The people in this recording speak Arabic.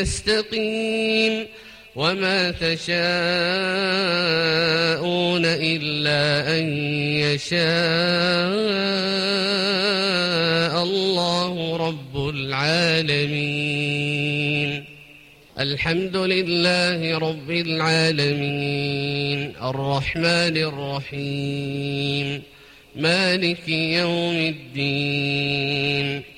يستقيم وما تشاءون إلا أن يشاء الله رب العالمين. الحمد لله رب العالمين. الرحمن الرحيم. مالك يوم الدين.